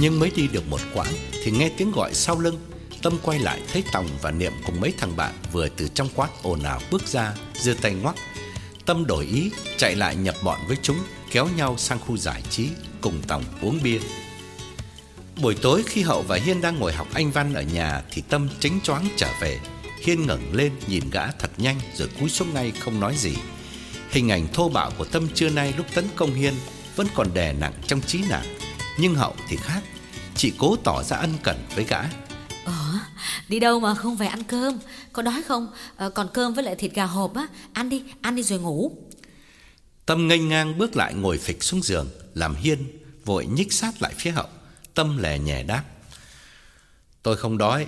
Nhưng mới đi được một quãng Thì nghe tiếng gọi sau lưng, Tâm quay lại thấy Tòng và Niệm cùng mấy thằng bạn Vừa từ trong quán ồn ào bước ra, giơ tay ngoắc. Tâm đổi ý, chạy lại nhập bọn với chúng, Kéo nhau sang khu giải trí, Cùng Tòng uống bia. Buổi tối khi Hậu và Hiên đang ngồi học Anh Văn ở nhà Thì Tâm chính choáng trở về. Hiên ngẩng lên nhìn gã thật nhanh Rồi cúi xuống ngay không nói gì. Hình ảnh thô bạo của Tâm trưa nay lúc tấn công Hiên Vẫn còn đè nặng trong trí nàng. Nhưng Hậu thì khác. Chị cố tỏ ra ân cần với gã. Ờ, đi đâu mà không phải ăn cơm? Có đói không? Ờ, còn cơm với lại thịt gà hộp á. Ăn đi, ăn đi rồi ngủ. Tâm nghênh ngang bước lại ngồi phịch xuống giường Làm Hiên vội nhích sát lại phía Hậu. Tâm lè nhẹ đáp. Tôi không đói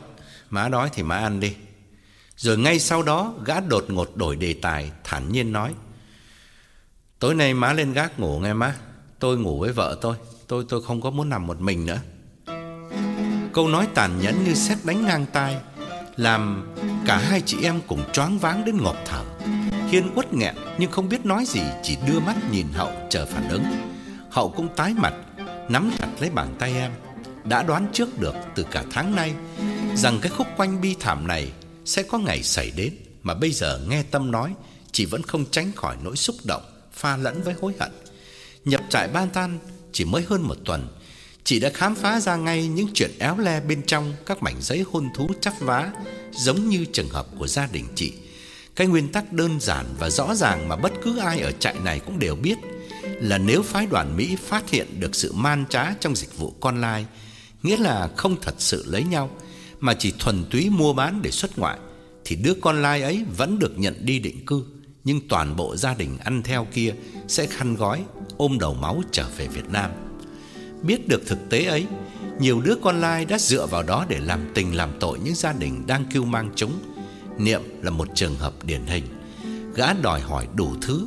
Má đói thì má ăn đi. Rồi ngay sau đó gã đột ngột đổi đề tài Thản nhiên nói. Tối nay má lên gác ngủ nghe má. Tôi ngủ với vợ tôi Tôi tôi không có muốn nằm một mình nữa. Câu nói tàn nhẫn như sét đánh ngang tai, Làm cả hai chị em cùng choáng váng đến ngộp thở Hiên uất nghẹn, nhưng không biết nói gì, Chỉ đưa mắt nhìn Hậu chờ phản ứng. Hậu cũng tái mặt, Nắm chặt lấy bàn tay em, Đã đoán trước được từ cả tháng nay Rằng cái khúc quanh bi thảm này Sẽ có ngày xảy đến, Mà bây giờ nghe Tâm nói, Chị vẫn không tránh khỏi nỗi xúc động, Pha lẫn với hối hận. Nhập trại ban tan chỉ mới hơn một tuần, Chị đã khám phá ra ngay những chuyện éo le bên trong các mảnh giấy hôn thú chắp vá, Giống như trường hợp của gia đình chị. Cái nguyên tắc đơn giản và rõ ràng mà bất cứ ai ở trại này cũng đều biết Là nếu phái đoàn Mỹ phát hiện được sự man trá trong dịch vụ con lai, Nghĩa là không thật sự lấy nhau, Mà chỉ thuần túy mua bán để xuất ngoại, Thì đứa con lai ấy vẫn được nhận đi định cư. Nhưng toàn bộ gia đình ăn theo kia sẽ khăn gói, ôm đầu máu trở về Việt Nam. Biết được thực tế ấy, Nhiều đứa con lai đã dựa vào đó để làm tình làm tội những gia đình đang kêu mang chúng. Niệm là một trường hợp điển hình. Gã đòi hỏi đủ thứ,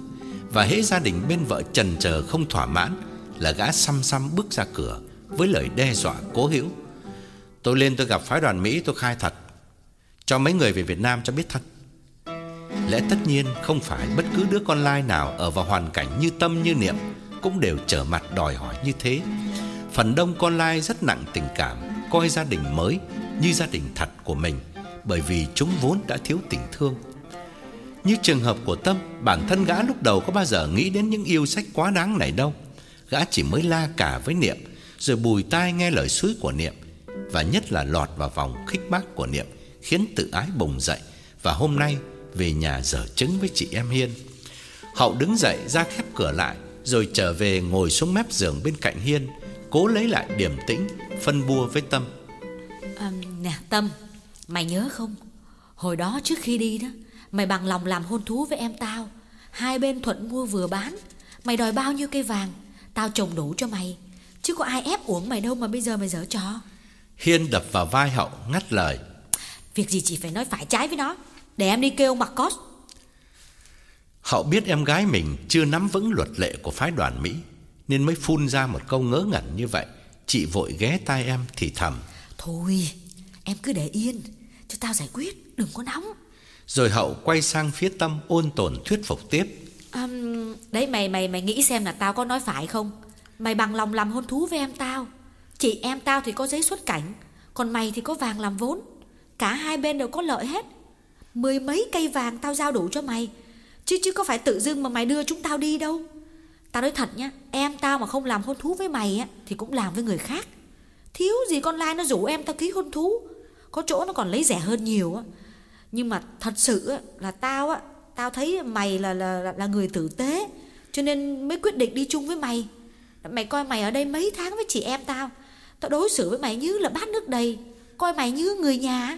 Và hễ gia đình bên vợ trần chờ không thỏa mãn Là gã xăm xăm bước ra cửa Với lời đe dọa cố hữu. Tôi lên tôi gặp phái đoàn Mỹ, tôi khai thật. Cho mấy người về Việt Nam cho biết thật. Lẽ tất nhiên không phải bất cứ đứa con lai nào Ở vào hoàn cảnh như tâm như niệm Cũng đều trở mặt đòi hỏi như thế. Phần đông con lai rất nặng tình cảm, Coi gia đình mới như gia đình thật của mình, Bởi vì chúng vốn đã thiếu tình thương. Như trường hợp của Tâm, Bản thân gã lúc đầu có bao giờ nghĩ đến những yêu sách quá đáng này đâu. Gã chỉ mới la cả với Niệm, Rồi bùi tai nghe lời suối của Niệm, Và nhất là lọt vào vòng khích bác của Niệm, Khiến tự ái bùng dậy. Và hôm nay về nhà dở trứng với chị em Hiên. Hậu đứng dậy ra khép cửa lại Rồi trở về ngồi xuống mép giường bên cạnh Hiên Cố lấy lại điềm tĩnh Phân bua với Tâm. À, Nè Tâm Mày nhớ không? Hồi đó trước khi đi đó Mày bằng lòng làm hôn thú với em tao. Hai bên thuận mua vừa bán Mày đòi bao nhiêu cây vàng Tao trồng đủ cho mày. Chứ có ai ép uống mày đâu mà bây giờ mày dở trò. Hiên đập vào vai Hậu ngắt lời. Việc gì chỉ phải nói phải trái với nó Để em đi kêu ông Marcos Hậu biết em gái mình chưa nắm vững luật lệ của phái đoàn Mỹ Nên mới phun ra một câu ngớ ngẩn như vậy. Chị vội ghé tai em thì thầm. Thôi em cứ để yên Cho tao giải quyết đừng có nóng. Rồi Hậu quay sang phía Tâm ôn tồn thuyết phục tiếp. À, Đấy mày mày mày nghĩ xem là tao có nói phải không? Mày bằng lòng làm hôn thú với em tao. Chị em tao thì có giấy xuất cảnh Còn mày thì có vàng làm vốn. Cả hai bên đều có lợi hết Mười mấy cây vàng tao giao đủ cho mày. Chứ chứ có phải tự dưng mà mày đưa chúng tao đi đâu. Tao nói thật nha Em tao mà không làm hôn thú với mày á Thì cũng làm với người khác. Thiếu gì con lai nó rủ em tao ký hôn thú. Có chỗ nó còn lấy rẻ hơn nhiều á. Nhưng mà thật sự á, là tao á Tao thấy mày là, là, là, là người tử tế Cho nên mới quyết định đi chung với mày. Mày coi mày ở đây mấy tháng với chị em tao Tao đối xử với mày như là bát nước đầy Coi mày như người nhà.